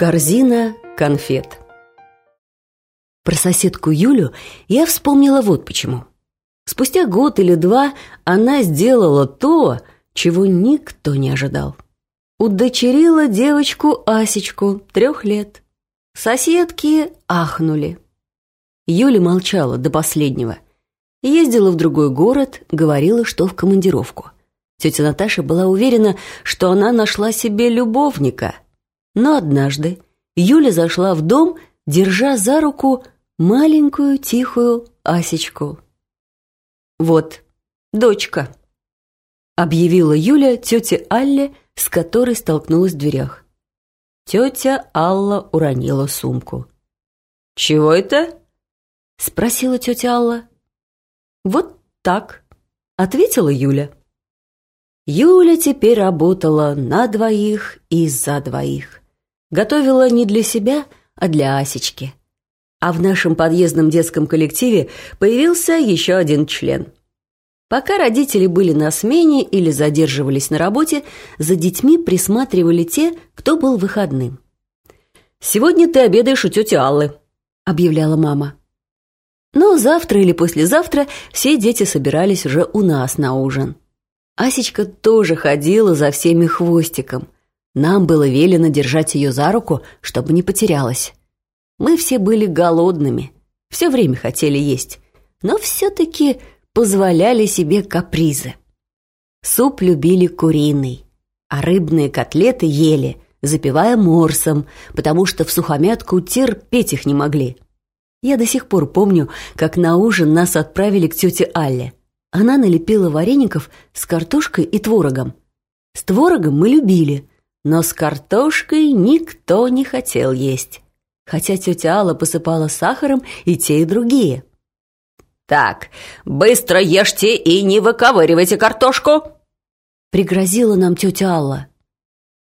Корзина конфет Про соседку Юлю я вспомнила вот почему. Спустя год или два она сделала то, чего никто не ожидал. Удочерила девочку Асечку, трех лет. Соседки ахнули. Юля молчала до последнего. Ездила в другой город, говорила, что в командировку. Тетя Наташа была уверена, что она нашла себе любовника – но однажды Юля зашла в дом, держа за руку маленькую тихую Асечку. «Вот, дочка», — объявила Юля тете Алле, с которой столкнулась в дверях. Тетя Алла уронила сумку. «Чего это?» — спросила тетя Алла. «Вот так», — ответила Юля. Юля теперь работала на двоих и за двоих. Готовила не для себя, а для Асечки. А в нашем подъездном детском коллективе появился еще один член. Пока родители были на смене или задерживались на работе, за детьми присматривали те, кто был выходным. «Сегодня ты обедаешь у тети Аллы», — объявляла мама. Но завтра или послезавтра все дети собирались уже у нас на ужин. Асечка тоже ходила за всеми хвостиком — нам было велено держать ее за руку, чтобы не потерялась. Мы все были голодными, все время хотели есть, но все-таки позволяли себе капризы. Суп любили куриный, а рыбные котлеты ели, запивая морсом, потому что в сухомятку терпеть их не могли. Я до сих пор помню, как на ужин нас отправили к тете Алле. Она налепила вареников с картошкой и творогом. С творогом мы любили, но с картошкой никто не хотел есть, хотя тетя Алла посыпала сахаром и те, и другие. «Так, быстро ешьте и не выковыривайте картошку!» Пригрозила нам тетя Алла.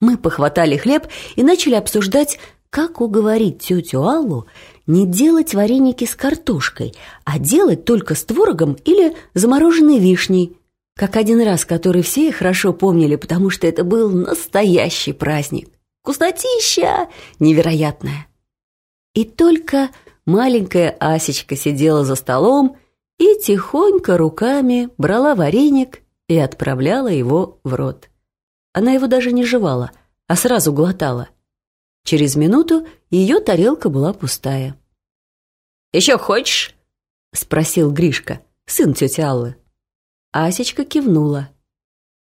Мы похватали хлеб и начали обсуждать, как уговорить тетю Аллу не делать вареники с картошкой, а делать только с творогом или замороженной вишней, как один раз, который все хорошо помнили, потому что это был настоящий праздник. Вкуснотища невероятная. И только маленькая Асечка сидела за столом и тихонько руками брала вареник и отправляла его в рот. Она его даже не жевала, а сразу глотала. Через минуту ее тарелка была пустая. «Еще хочешь?» — спросил Гришка, сын тети Аллы. Асечка кивнула.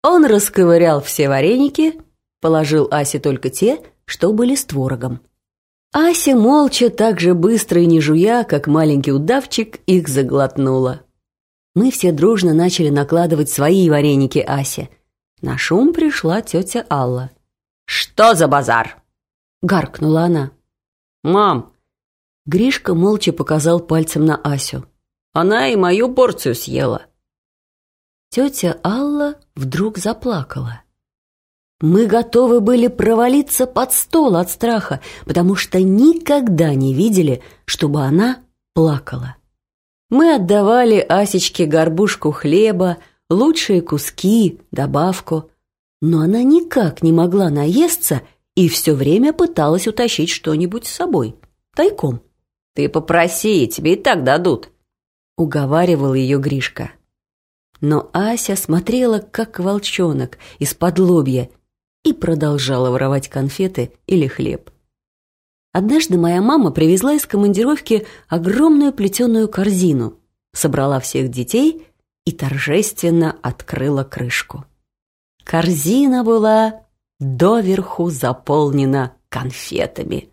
Он расковырял все вареники, положил Асе только те, что были с творогом. Ася молча, так же быстро и не жуя, как маленький удавчик, их заглотнула. Мы все дружно начали накладывать свои вареники Асе. На шум пришла тетя Алла. «Что за базар?» — гаркнула она. «Мам!» Гришка молча показал пальцем на Асю. «Она и мою порцию съела тетя Алла вдруг заплакала. Мы готовы были провалиться под стол от страха, потому что никогда не видели, чтобы она плакала. Мы отдавали Асечке горбушку хлеба, лучшие куски, добавку, но она никак не могла наесться и все время пыталась утащить что-нибудь с собой, тайком. «Ты попроси, тебе и так дадут», — уговаривал ее Гришка. Но Ася смотрела, как волчонок, из-под лобья и продолжала воровать конфеты или хлеб. Однажды моя мама привезла из командировки огромную плетеную корзину, собрала всех детей и торжественно открыла крышку. Корзина была доверху заполнена конфетами.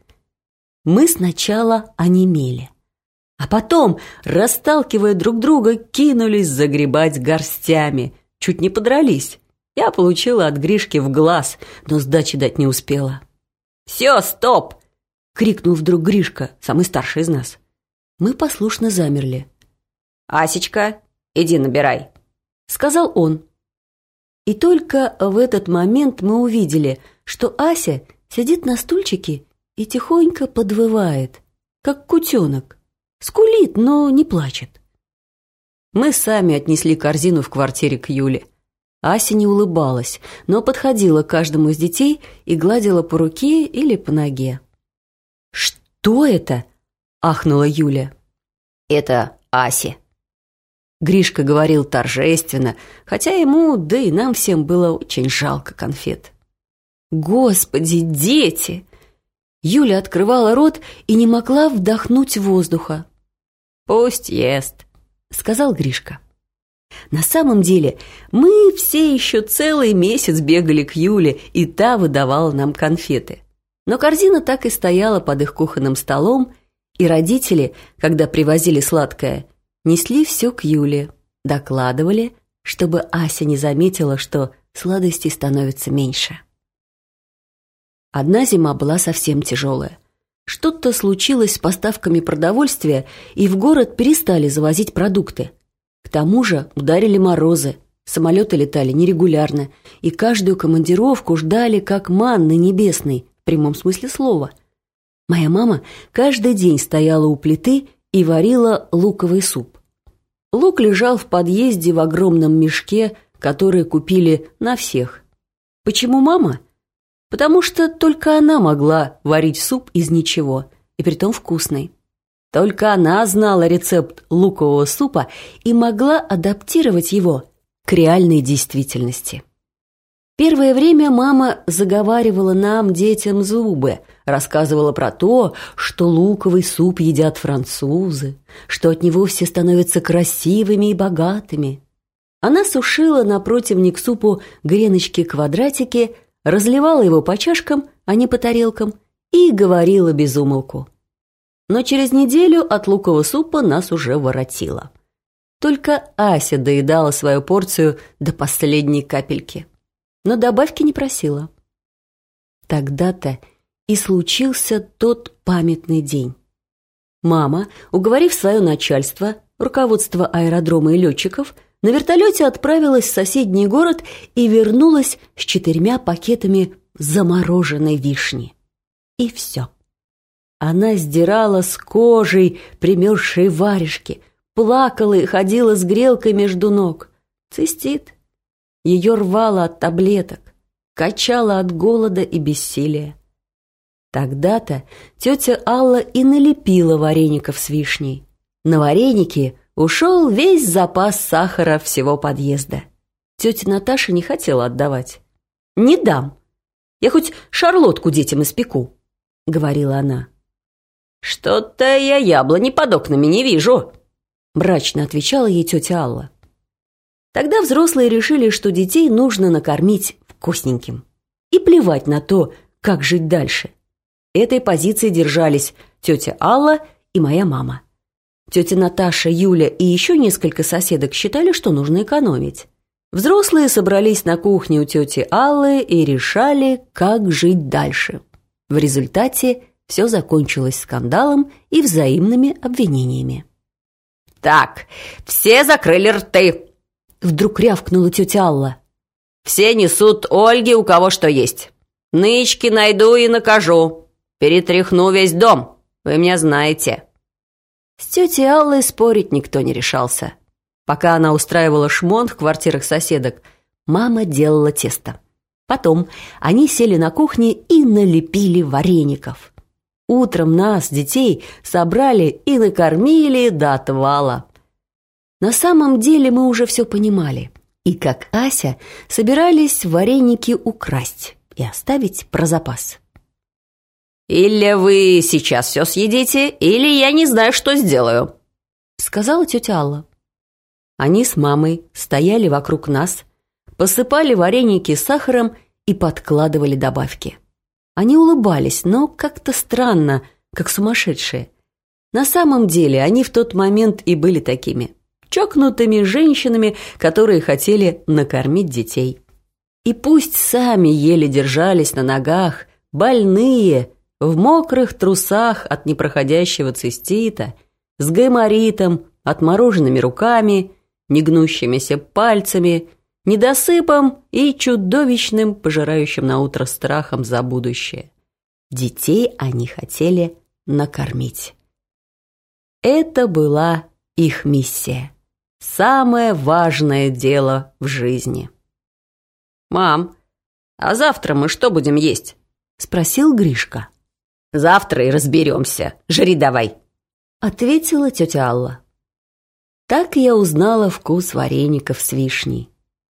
Мы сначала онемели. А потом, расталкивая друг друга, кинулись загребать горстями. Чуть не подрались. Я получила от Гришки в глаз, но сдачи дать не успела. «Все, стоп!» — крикнул вдруг Гришка, самый старший из нас. Мы послушно замерли. «Асечка, иди набирай», — сказал он. И только в этот момент мы увидели, что Ася сидит на стульчике и тихонько подвывает, как кутенок. Скулит, но не плачет. Мы сами отнесли корзину в квартире к Юле. Ася не улыбалась, но подходила к каждому из детей и гладила по руке или по ноге. «Что это?» – ахнула Юля. «Это Аси». Гришка говорил торжественно, хотя ему, да и нам всем было очень жалко конфет. «Господи, дети!» Юля открывала рот и не могла вдохнуть воздуха. «Пусть ест», — сказал Гришка. На самом деле, мы все еще целый месяц бегали к Юле, и та выдавала нам конфеты. Но корзина так и стояла под их кухонным столом, и родители, когда привозили сладкое, несли все к Юле, докладывали, чтобы Ася не заметила, что сладостей становится меньше. Одна зима была совсем тяжелая. Что-то случилось с поставками продовольствия, и в город перестали завозить продукты. К тому же ударили морозы, самолеты летали нерегулярно, и каждую командировку ждали как манны небесной, в прямом смысле слова. Моя мама каждый день стояла у плиты и варила луковый суп. Лук лежал в подъезде в огромном мешке, который купили на всех. Почему мама? Потому что только она могла варить суп из ничего, и притом вкусный. Только она знала рецепт лукового супа и могла адаптировать его к реальной действительности. Первое время мама заговаривала нам, детям, зубы, рассказывала про то, что луковый суп едят французы, что от него все становятся красивыми и богатыми. Она сушила на противник супу греночки-квадратики, разливала его по чашкам, а не по тарелкам, и говорила без умолку. Но через неделю от лукового супа нас уже воротило. Только Ася доедала свою порцию до последней капельки. Но добавки не просила. Тогда-то и случился тот памятный день. Мама, уговорив свое начальство, руководство аэродрома и летчиков, на вертолете отправилась в соседний город и вернулась с четырьмя пакетами замороженной вишни. И все. Она сдирала с кожей примерзшие варежки, плакала и ходила с грелкой между ног. Цистит. Ее рвало от таблеток, качало от голода и бессилия. Тогда-то тетя Алла и налепила вареников с вишней. На вареники ушел весь запас сахара всего подъезда. Тетя Наташа не хотела отдавать. «Не дам. Я хоть шарлотку детям испеку», — говорила она. «Что-то я яблони под окнами не вижу», — мрачно отвечала ей тетя Алла. Тогда взрослые решили, что детей нужно накормить вкусненьким. И плевать на то, как жить дальше. Этой позиции держались тетя Алла и моя мама. Тетя Наташа, Юля и еще несколько соседок считали, что нужно экономить. Взрослые собрались на кухне у тети Аллы и решали, как жить дальше. В результате все закончилось скандалом и взаимными обвинениями. «Так, все закрыли рты!» Вдруг рявкнула тетя Алла. «Все несут Ольге у кого что есть. Нычки найду и накажу. Перетряхну весь дом. Вы меня знаете». С тетей Аллой спорить никто не решался. Пока она устраивала шмон в квартирах соседок, мама делала тесто. Потом они сели на кухне и налепили вареников. Утром нас, детей, собрали и накормили до отвала. На самом деле мы уже все понимали. И как Ася собирались вареники украсть и оставить про запас. «Или вы сейчас все съедите, или я не знаю, что сделаю», сказала тетя Алла. Они с мамой стояли вокруг нас, посыпали вареники сахаром и подкладывали добавки. Они улыбались, но как-то странно, как сумасшедшие. На самом деле они в тот момент и были такими. Чокнутыми женщинами, которые хотели накормить детей. И пусть сами еле держались на ногах, больные, в мокрых трусах от непроходящего цистита, с гайморитом, отмороженными руками, негнущимися пальцами, недосыпом и чудовищным, пожирающим на утро страхом за будущее. Детей они хотели накормить. Это была их миссия. Самое важное дело в жизни. «Мам, а завтра мы что будем есть?» – спросил Гришка. Завтра и разберемся. Жри давай!» Ответила тетя Алла. Так я узнала вкус вареников с вишней.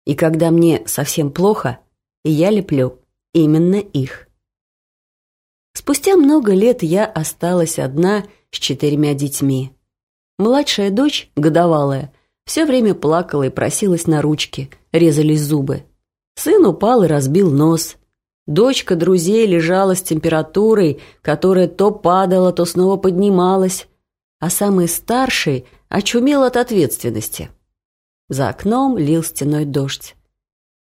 И когда мне совсем плохо, я леплю именно их. Спустя много лет я осталась одна с четырьмя детьми. Младшая дочь, годовалая, все время плакала и просилась на ручки, резались зубы. Сын упал и разбил нос. Дочка друзей лежала с температурой, которая то падала, то снова поднималась. А самый старший очумел от ответственности. За окном лил стеной дождь.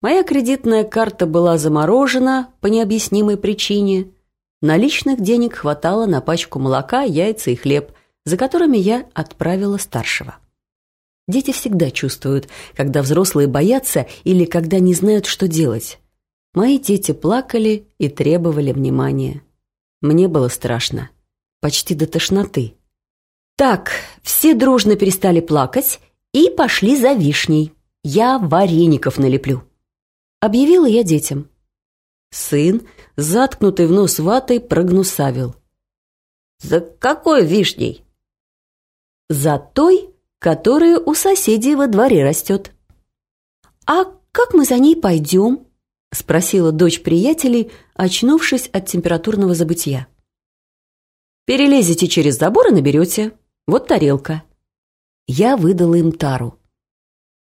Моя кредитная карта была заморожена по необъяснимой причине. Наличных денег хватало на пачку молока, яйца и хлеб, за которыми я отправила старшего. Дети всегда чувствуют, когда взрослые боятся или когда не знают, что делать. Мои дети плакали и требовали внимания. Мне было страшно. Почти до тошноты. Так, все дружно перестали плакать и пошли за вишней. Я вареников налеплю. Объявила я детям. Сын, заткнутый в нос ватой, прогнусавил. «За какой вишней?» «За той, которая у соседей во дворе растет». «А как мы за ней пойдем?» — спросила дочь приятелей, очнувшись от температурного забытия. «Перелезете через забор и наберете. Вот тарелка». Я выдала им тару.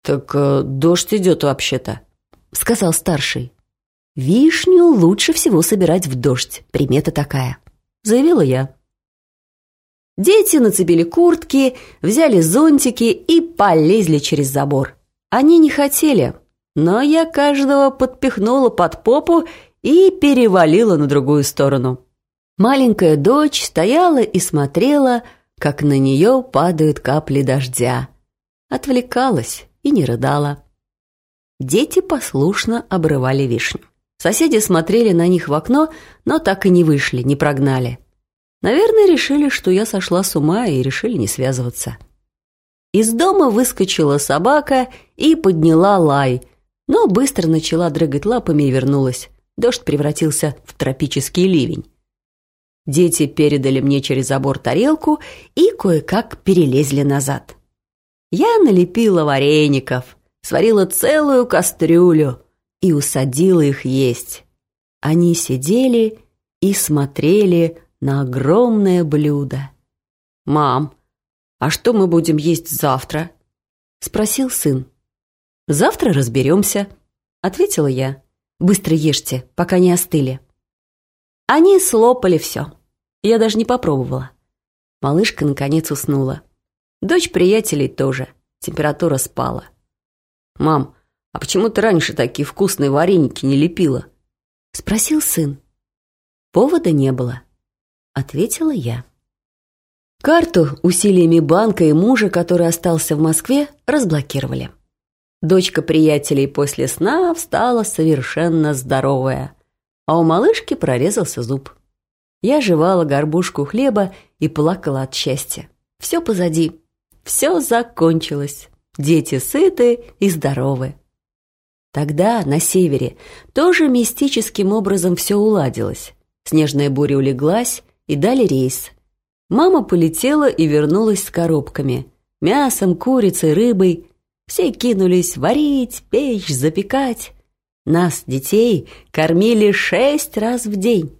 «Так э, дождь идет вообще-то», — сказал старший. «Вишню лучше всего собирать в дождь, примета такая», — заявила я. Дети нацепили куртки, взяли зонтики и полезли через забор. Они не хотели, но я каждого подпихнула под попу и перевалила на другую сторону. Маленькая дочь стояла и смотрела, как на нее падают капли дождя. Отвлекалась и не рыдала. Дети послушно обрывали вишню. Соседи смотрели на них в окно, но так и не вышли, не прогнали. Наверное, решили, что я сошла с ума и решили не связываться. Из дома выскочила собака и подняла лай, но быстро начала дрыгать лапами и вернулась. Дождь превратился в тропический ливень. Дети передали мне через забор тарелку и кое-как перелезли назад. Я налепила вареников, сварила целую кастрюлю и усадила их есть. Они сидели и смотрели на огромное блюдо. «Мам, а что мы будем есть завтра?» — спросил сын. «Завтра разберемся», — ответила я. «Быстро ешьте, пока не остыли». Они слопали все. Я даже не попробовала. Малышка наконец уснула. Дочь приятелей тоже. Температура спала. «Мам, а почему ты раньше такие вкусные вареники не лепила?» Спросил сын. Повода не было. Ответила я. Карту усилиями банка и мужа, который остался в Москве, разблокировали. Дочка приятелей после сна встала совершенно здоровая, а у малышки прорезался зуб. Я жевала горбушку хлеба и плакала от счастья. Все позади, все закончилось. Дети сыты и здоровы. Тогда, на севере, тоже мистическим образом все уладилось. Снежная буря улеглась, и дали рейс. Мама полетела и вернулась с коробками. Мясом, курицей, рыбой. Все кинулись варить, печь, запекать. Нас, детей, кормили шесть раз в день.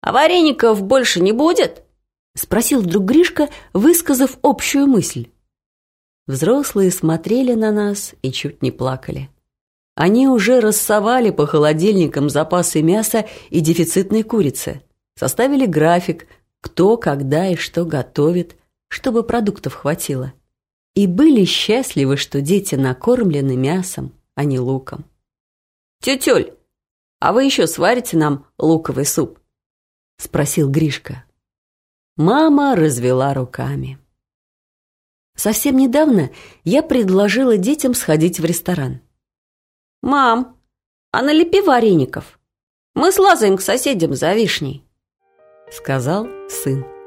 «А вареников больше не будет?» — спросил вдруг Гришка, высказав общую мысль. Взрослые смотрели на нас и чуть не плакали. Они уже рассовали по холодильникам запасы мяса и дефицитной курицы, составили график, кто, когда и что готовит, чтобы продуктов хватило. И были счастливы, что дети накормлены мясом, а не луком. «Тетюль, а вы еще сварите нам луковый суп?» — спросил Гришка. Мама развела руками. Совсем недавно я предложила детям сходить в ресторан. «Мам, а налепи вареников. Мы слазаем к соседям за вишней», — сказал сын.